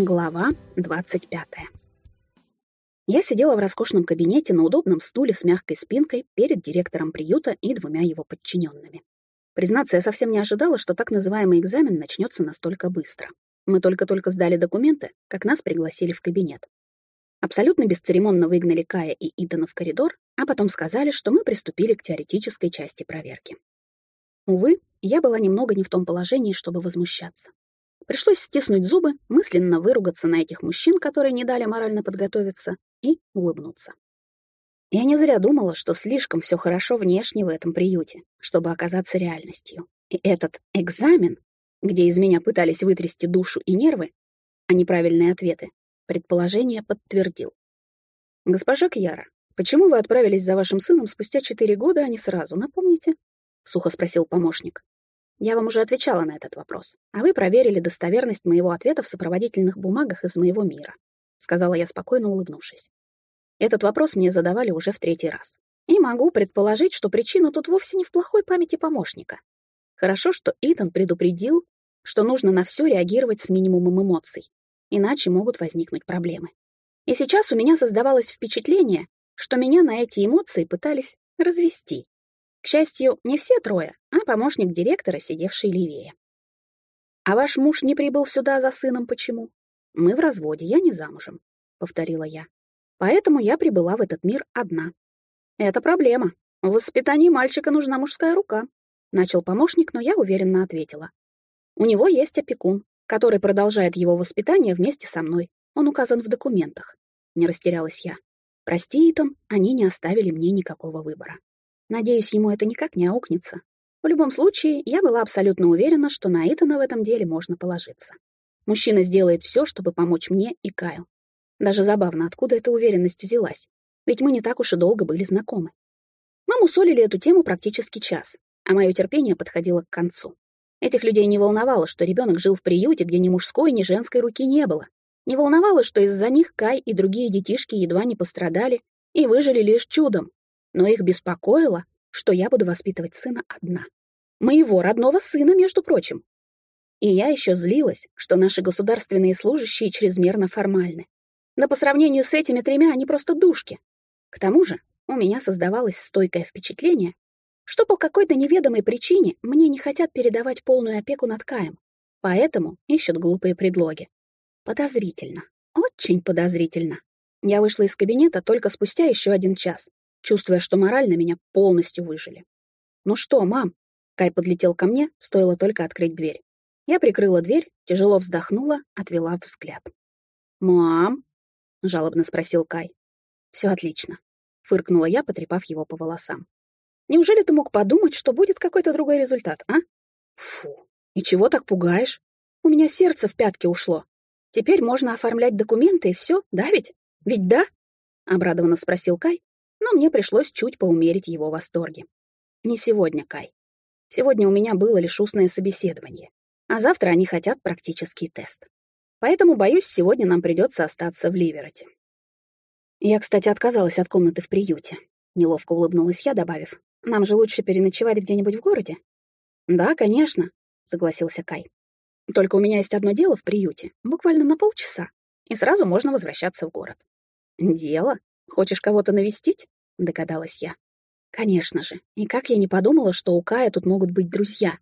Глава 25. Я сидела в роскошном кабинете на удобном стуле с мягкой спинкой перед директором приюта и двумя его подчиненными. Признаться, я совсем не ожидала, что так называемый экзамен начнется настолько быстро. Мы только-только сдали документы, как нас пригласили в кабинет. Абсолютно бесцеремонно выгнали Кая и Итана в коридор, а потом сказали, что мы приступили к теоретической части проверки. Увы, я была немного не в том положении, чтобы возмущаться. Пришлось стиснуть зубы, мысленно выругаться на этих мужчин, которые не дали морально подготовиться, и улыбнуться. Я не зря думала, что слишком все хорошо внешне в этом приюте, чтобы оказаться реальностью. И этот экзамен, где из меня пытались вытрясти душу и нервы, а неправильные ответы, предположение подтвердил. «Госпожа Кьяра, почему вы отправились за вашим сыном спустя четыре года, а не сразу, напомните?» — сухо спросил помощник. Я вам уже отвечала на этот вопрос, а вы проверили достоверность моего ответа в сопроводительных бумагах из моего мира», — сказала я спокойно, улыбнувшись. Этот вопрос мне задавали уже в третий раз. И могу предположить, что причина тут вовсе не в плохой памяти помощника. Хорошо, что Итан предупредил, что нужно на все реагировать с минимумом эмоций, иначе могут возникнуть проблемы. И сейчас у меня создавалось впечатление, что меня на эти эмоции пытались развести. К счастью, не все трое, а помощник директора, сидевший левее. «А ваш муж не прибыл сюда за сыном почему?» «Мы в разводе, я не замужем», — повторила я. «Поэтому я прибыла в этот мир одна». «Это проблема. В воспитании мальчика нужна мужская рука», — начал помощник, но я уверенно ответила. «У него есть опекун, который продолжает его воспитание вместе со мной. Он указан в документах». Не растерялась я. «Прости, Итан, они не оставили мне никакого выбора». Надеюсь, ему это никак не аукнется. В любом случае, я была абсолютно уверена, что на Итана в этом деле можно положиться. Мужчина сделает все, чтобы помочь мне и Каю. Даже забавно, откуда эта уверенность взялась. Ведь мы не так уж и долго были знакомы. Мы мусолили эту тему практически час, а мое терпение подходило к концу. Этих людей не волновало, что ребенок жил в приюте, где ни мужской, ни женской руки не было. Не волновало, что из-за них Кай и другие детишки едва не пострадали и выжили лишь чудом, но их беспокоило, что я буду воспитывать сына одна. Моего родного сына, между прочим. И я еще злилась, что наши государственные служащие чрезмерно формальны. Но по сравнению с этими тремя они просто душки. К тому же у меня создавалось стойкое впечатление, что по какой-то неведомой причине мне не хотят передавать полную опеку над Каем, поэтому ищут глупые предлоги. Подозрительно, очень подозрительно. Я вышла из кабинета только спустя еще один час, чувствуя, что морально меня полностью выжили. «Ну что, мам?» Кай подлетел ко мне, стоило только открыть дверь. Я прикрыла дверь, тяжело вздохнула, отвела взгляд. «Мам?» — жалобно спросил Кай. «Все отлично», — фыркнула я, потрепав его по волосам. «Неужели ты мог подумать, что будет какой-то другой результат, а? Фу, и чего так пугаешь? У меня сердце в пятки ушло. Теперь можно оформлять документы и все, да ведь? Ведь да?» — обрадованно спросил Кай, но мне пришлось чуть поумерить его восторги. Не сегодня, Кай. Сегодня у меня было лишь устное собеседование, а завтра они хотят практический тест. Поэтому, боюсь, сегодня нам придется остаться в Ливероте. Я, кстати, отказалась от комнаты в приюте. Неловко улыбнулась я, добавив. Нам же лучше переночевать где-нибудь в городе? Да, конечно, согласился Кай. Только у меня есть одно дело в приюте, буквально на полчаса, и сразу можно возвращаться в город. Дело? Хочешь кого-то навестить?» — догадалась я. «Конечно же. И как я не подумала, что у Кая тут могут быть друзья.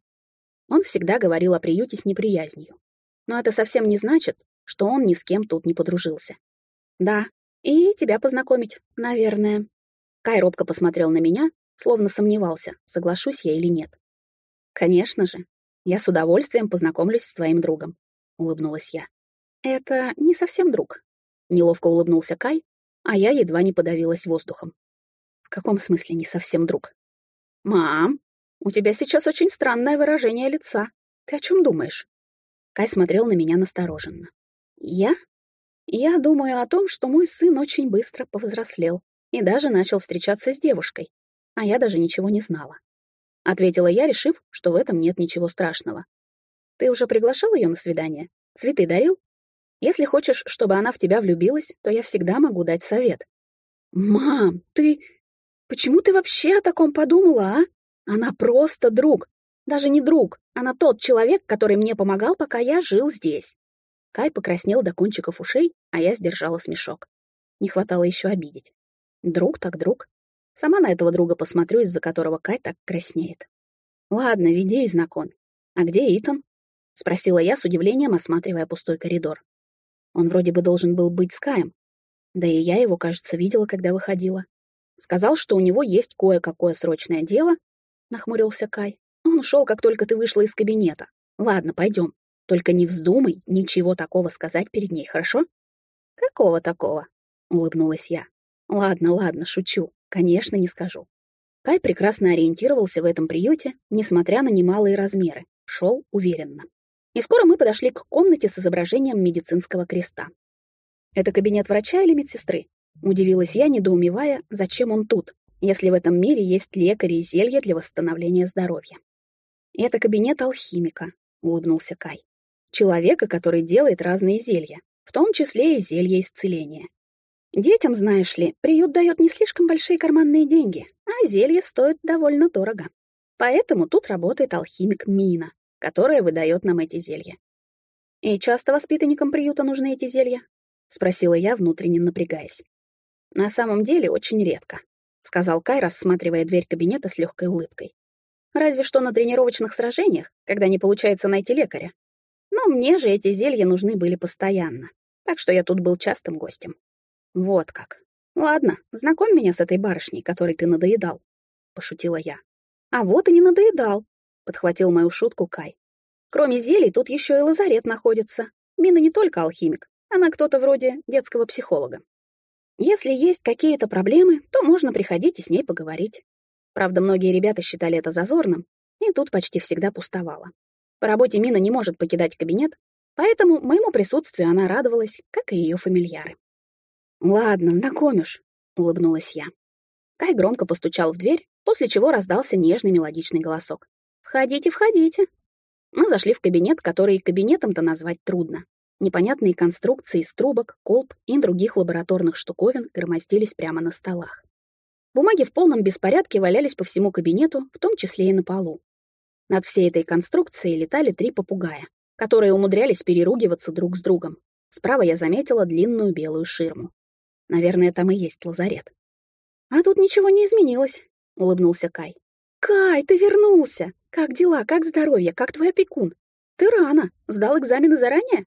Он всегда говорил о приюте с неприязнью. Но это совсем не значит, что он ни с кем тут не подружился. Да, и тебя познакомить, наверное». Кай робко посмотрел на меня, словно сомневался, соглашусь я или нет. «Конечно же. Я с удовольствием познакомлюсь с твоим другом», — улыбнулась я. «Это не совсем друг», — неловко улыбнулся Кай, а я едва не подавилась воздухом. В каком смысле не совсем друг? «Мам, у тебя сейчас очень странное выражение лица. Ты о чем думаешь?» Кай смотрел на меня настороженно. «Я? Я думаю о том, что мой сын очень быстро повзрослел и даже начал встречаться с девушкой, а я даже ничего не знала. Ответила я, решив, что в этом нет ничего страшного. Ты уже приглашал ее на свидание? Цветы дарил? Если хочешь, чтобы она в тебя влюбилась, то я всегда могу дать совет. Мам, ты... Почему ты вообще о таком подумала, а? Она просто друг. Даже не друг. Она тот человек, который мне помогал, пока я жил здесь. Кай покраснел до кончиков ушей, а я сдержала смешок. Не хватало еще обидеть. Друг так друг. Сама на этого друга посмотрю, из-за которого Кай так краснеет. Ладно, веди и знакомь. А где Итан? Спросила я с удивлением, осматривая пустой коридор. Он вроде бы должен был быть с Каем. Да и я его, кажется, видела, когда выходила. Сказал, что у него есть кое-какое срочное дело, нахмурился Кай. Он ушел, как только ты вышла из кабинета. Ладно, пойдем. Только не вздумай ничего такого сказать перед ней, хорошо? Какого такого? Улыбнулась я. Ладно, ладно, шучу. Конечно, не скажу. Кай прекрасно ориентировался в этом приюте, несмотря на немалые размеры. Шел уверенно. И скоро мы подошли к комнате с изображением медицинского креста. «Это кабинет врача или медсестры?» Удивилась я, недоумевая, зачем он тут, если в этом мире есть лекари и зелья для восстановления здоровья. «Это кабинет алхимика», — улыбнулся Кай. «Человека, который делает разные зелья, в том числе и зелья исцеления. Детям, знаешь ли, приют дает не слишком большие карманные деньги, а зелья стоят довольно дорого. Поэтому тут работает алхимик Мина, которая выдает нам эти зелья. «И часто воспитанникам приюта нужны эти зелья?» — спросила я, внутренне напрягаясь. «На самом деле очень редко», — сказал Кай, рассматривая дверь кабинета с легкой улыбкой. «Разве что на тренировочных сражениях, когда не получается найти лекаря. Но мне же эти зелья нужны были постоянно, так что я тут был частым гостем». «Вот как. Ладно, знакомь меня с этой барышней, которой ты надоедал», — пошутила я. «А вот и не надоедал», — подхватил мою шутку Кай. «Кроме зелий, тут еще и лазарет находится. Мина не только алхимик, она кто-то вроде детского психолога. Если есть какие-то проблемы, то можно приходить и с ней поговорить. Правда, многие ребята считали это зазорным, и тут почти всегда пустовало. По работе Мина не может покидать кабинет, поэтому моему присутствию она радовалась, как и ее фамильяры. «Ладно, знакомишь», — улыбнулась я. Кай громко постучал в дверь, после чего раздался нежный мелодичный голосок. «Входите, входите». Мы зашли в кабинет, который кабинетом-то назвать трудно. Непонятные конструкции из трубок, колб и других лабораторных штуковин громоздились прямо на столах. Бумаги в полном беспорядке валялись по всему кабинету, в том числе и на полу. Над всей этой конструкцией летали три попугая, которые умудрялись переругиваться друг с другом. Справа я заметила длинную белую ширму. Наверное, там и есть лазарет. «А тут ничего не изменилось», — улыбнулся Кай. «Кай, ты вернулся! Как дела, как здоровье, как твой опекун? Ты рано, сдал экзамены заранее?»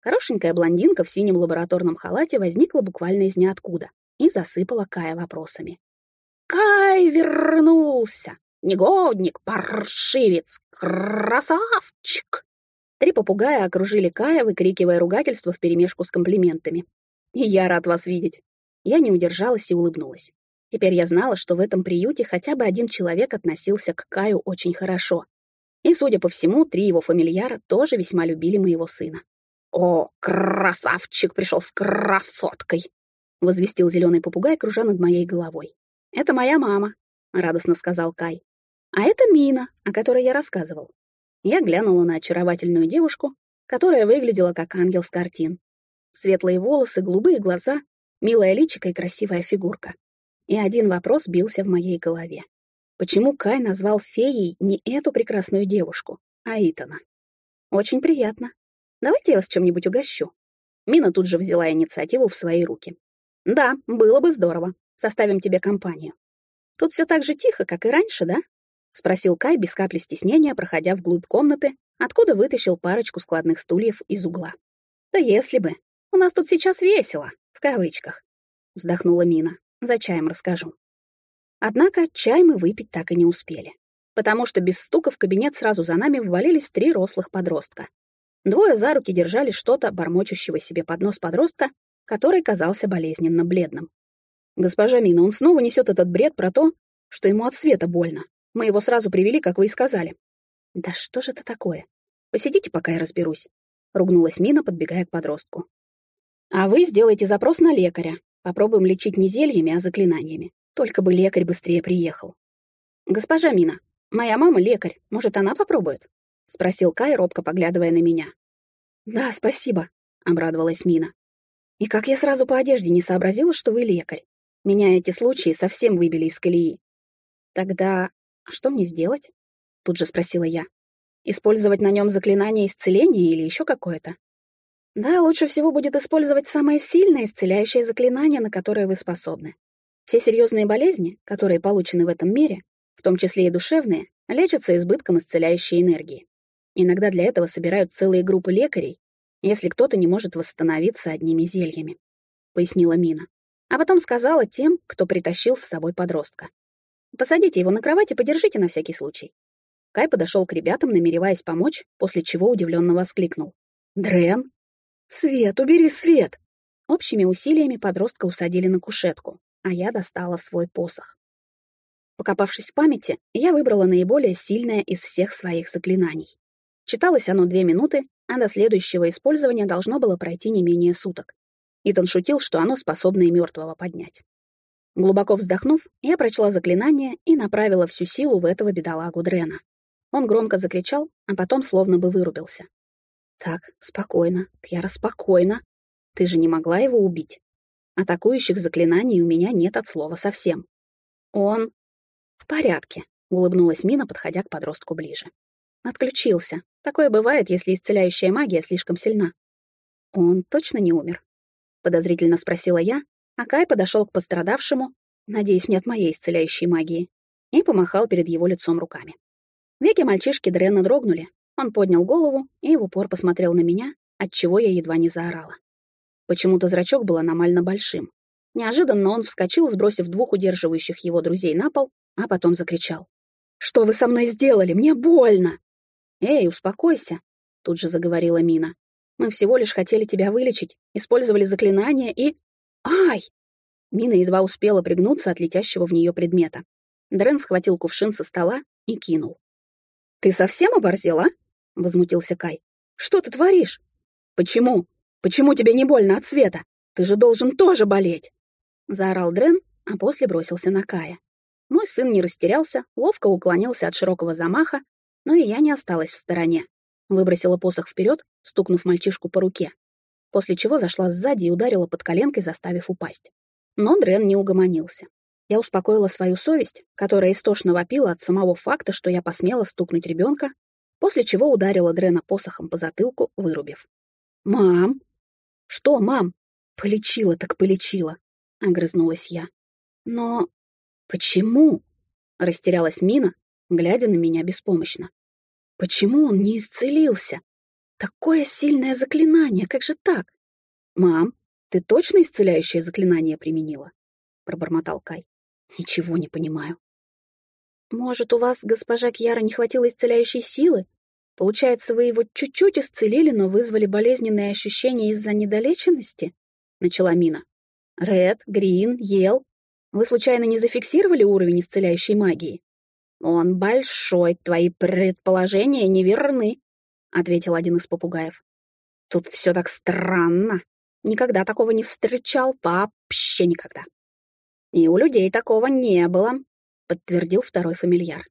Хорошенькая блондинка в синем лабораторном халате возникла буквально из ниоткуда и засыпала Кая вопросами. «Кай вернулся! Негодник, паршивец, красавчик!» Три попугая окружили Кая, выкрикивая ругательство вперемешку с комплиментами. «И я рад вас видеть!» Я не удержалась и улыбнулась. Теперь я знала, что в этом приюте хотя бы один человек относился к Каю очень хорошо. И, судя по всему, три его фамильяра тоже весьма любили моего сына. «О, красавчик пришел с красоткой!» — возвестил зеленый попугай, кружа над моей головой. «Это моя мама», — радостно сказал Кай. «А это Мина, о которой я рассказывал». Я глянула на очаровательную девушку, которая выглядела как ангел с картин. Светлые волосы, голубые глаза, милая личико и красивая фигурка. И один вопрос бился в моей голове. Почему Кай назвал феей не эту прекрасную девушку, а Итана? Очень приятно. Давайте я вас чем-нибудь угощу». Мина тут же взяла инициативу в свои руки. «Да, было бы здорово. Составим тебе компанию». «Тут все так же тихо, как и раньше, да?» — спросил Кай без капли стеснения, проходя вглубь комнаты, откуда вытащил парочку складных стульев из угла. «Да если бы. У нас тут сейчас весело, в кавычках», — вздохнула Мина. «За чаем расскажу». Однако чай мы выпить так и не успели, потому что без стука в кабинет сразу за нами ввалились три рослых подростка, Двое за руки держали что-то, бормочущего себе под нос подростка, который казался болезненно бледным. «Госпожа Мина, он снова несет этот бред про то, что ему от света больно. Мы его сразу привели, как вы и сказали». «Да что же это такое? Посидите, пока я разберусь», — ругнулась Мина, подбегая к подростку. «А вы сделайте запрос на лекаря. Попробуем лечить не зельями, а заклинаниями. Только бы лекарь быстрее приехал». «Госпожа Мина, моя мама лекарь. Может, она попробует?» — спросил Кай, робко поглядывая на меня. «Да, спасибо», — обрадовалась Мина. «И как я сразу по одежде не сообразила, что вы лекарь. Меня эти случаи совсем выбили из колеи». «Тогда что мне сделать?» — тут же спросила я. «Использовать на нем заклинание исцеления или еще какое-то?» Да, лучше всего будет использовать самое сильное исцеляющее заклинание, на которое вы способны. Все серьезные болезни, которые получены в этом мире, в том числе и душевные, лечатся избытком исцеляющей энергии. Иногда для этого собирают целые группы лекарей, если кто-то не может восстановиться одними зельями, — пояснила Мина. А потом сказала тем, кто притащил с собой подростка. «Посадите его на кровать и подержите на всякий случай». Кай подошел к ребятам, намереваясь помочь, после чего удивленно воскликнул. «Дрен, «Свет, убери свет!» Общими усилиями подростка усадили на кушетку, а я достала свой посох. Покопавшись в памяти, я выбрала наиболее сильное из всех своих заклинаний. Читалось оно две минуты, а до следующего использования должно было пройти не менее суток. Итан шутил, что оно способно и мертвого поднять. Глубоко вздохнув, я прочла заклинание и направила всю силу в этого бедолагу Дрена. Он громко закричал, а потом словно бы вырубился. Так, спокойно, Кьяра, спокойно. Ты же не могла его убить. Атакующих заклинаний у меня нет от слова совсем. Он... В порядке, улыбнулась Мина, подходя к подростку ближе. Отключился. Такое бывает, если исцеляющая магия слишком сильна. Он точно не умер? Подозрительно спросила я, а Кай подошел к пострадавшему, надеюсь, не от моей исцеляющей магии, и помахал перед его лицом руками. Веки мальчишки Дрена дрогнули, он поднял голову и в упор посмотрел на меня, отчего я едва не заорала. Почему-то зрачок был аномально большим. Неожиданно он вскочил, сбросив двух удерживающих его друзей на пол, а потом закричал. «Что вы со мной сделали? Мне больно!» «Эй, успокойся!» — тут же заговорила Мина. «Мы всего лишь хотели тебя вылечить, использовали заклинание и...» «Ай!» Мина едва успела пригнуться от летящего в нее предмета. Дрен схватил кувшин со стола и кинул. «Ты совсем оборзел, а?» — возмутился Кай. «Что ты творишь? Почему? Почему тебе не больно от света? Ты же должен тоже болеть!» Заорал Дрен, а после бросился на Кая. Мой сын не растерялся, ловко уклонился от широкого замаха, но и я не осталась в стороне. Выбросила посох вперед, стукнув мальчишку по руке, после чего зашла сзади и ударила под коленкой, заставив упасть. Но Дрен не угомонился. Я успокоила свою совесть, которая истошно вопила от самого факта, что я посмела стукнуть ребенка, после чего ударила Дрена посохом по затылку, вырубив. «Мам!» «Что, мам?» «Полечила так полечила», — огрызнулась я. «Но почему?» — растерялась Мина, глядя на меня беспомощно. «Почему он не исцелился? Такое сильное заклинание, как же так?» «Мам, ты точно исцеляющее заклинание применила?» — пробормотал Кай. «Ничего не понимаю». «Может, у вас, госпожа Кьяра, не хватило исцеляющей силы? Получается, вы его чуть-чуть исцелили, но вызвали болезненные ощущения из-за недолеченности?» — начала Мина. «Ред, Грин, Ел, вы случайно не зафиксировали уровень исцеляющей магии?» «Он большой, твои предположения неверны», — ответил один из попугаев. «Тут все так странно. Никогда такого не встречал, вообще никогда». «И у людей такого не было», подтвердил второй фамильяр.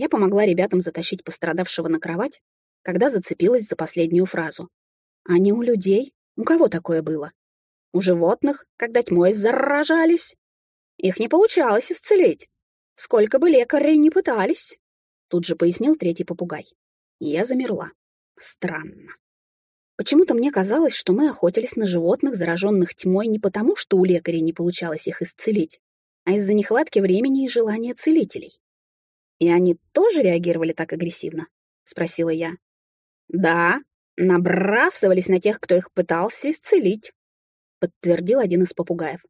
Я помогла ребятам затащить пострадавшего на кровать, когда зацепилась за последнюю фразу. А не у людей? У кого такое было? У животных, когда тьмой заражались? Их не получалось исцелить. Сколько бы лекарей не пытались. Тут же пояснил третий попугай. Я замерла. Странно. Почему-то мне казалось, что мы охотились на животных, зараженных тьмой, не потому, что у лекарей не получалось их исцелить, а из-за нехватки времени и желания целителей. «И они тоже реагировали так агрессивно?» — спросила я. «Да, набрасывались на тех, кто их пытался исцелить», — подтвердил один из попугаев.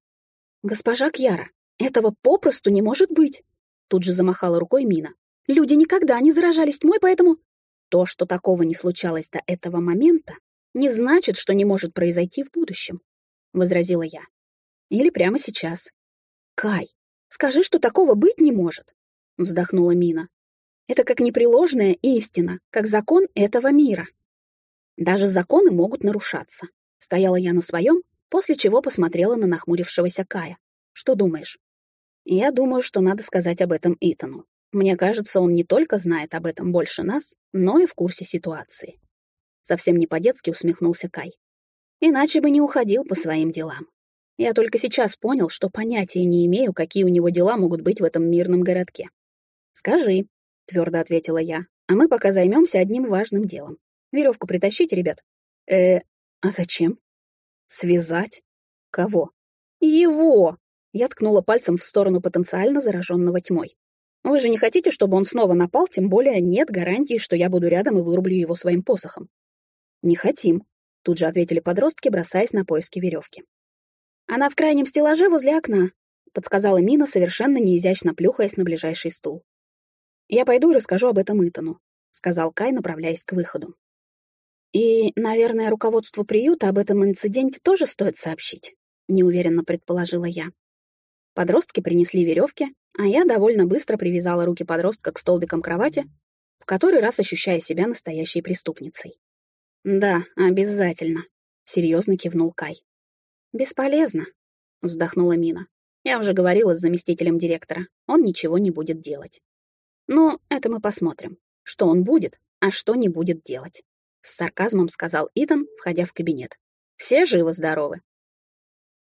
«Госпожа Кьяра, этого попросту не может быть!» Тут же замахала рукой Мина. «Люди никогда не заражались тьмой, поэтому...» То, что такого не случалось до этого момента, не значит, что не может произойти в будущем, — возразила я. Или прямо сейчас, «Кай, скажи, что такого быть не может!» — вздохнула Мина. «Это как непреложная истина, как закон этого мира. Даже законы могут нарушаться». Стояла я на своем, после чего посмотрела на нахмурившегося Кая. «Что думаешь?» «Я думаю, что надо сказать об этом Итану. Мне кажется, он не только знает об этом больше нас, но и в курсе ситуации». Совсем не по-детски усмехнулся Кай. Иначе бы не уходил по своим делам. Я только сейчас понял, что понятия не имею, какие у него дела могут быть в этом мирном городке. «Скажи», — твердо ответила я, «а мы пока займемся одним важным делом. Веревку притащите, ребят?» «Э, А зачем? Связать? Кого? Его! Я ткнула пальцем в сторону потенциально зараженного тьмой. Вы же не хотите, чтобы он снова напал, тем более нет гарантии, что я буду рядом и вырублю его своим посохом. Не хотим, тут же ответили подростки, бросаясь на поиски веревки. Она в крайнем стеллаже возле окна, подсказала Мина, совершенно неизящно плюхаясь на ближайший стул. Я пойду и расскажу об этом Итану, сказал Кай, направляясь к выходу. И, наверное, руководству приюта об этом инциденте тоже стоит сообщить, неуверенно предположила я. Подростки принесли веревки, а я довольно быстро привязала руки подростка к столбикам кровати, в который раз ощущая себя настоящей преступницей. «Да, обязательно», — серьезно кивнул Кай. «Бесполезно», — вздохнула Мина. «Я уже говорила с заместителем директора, он ничего не будет делать». «Ну, это мы посмотрим, что он будет, а что не будет делать», — с сарказмом сказал Итан, входя в кабинет. «Все живы-здоровы?»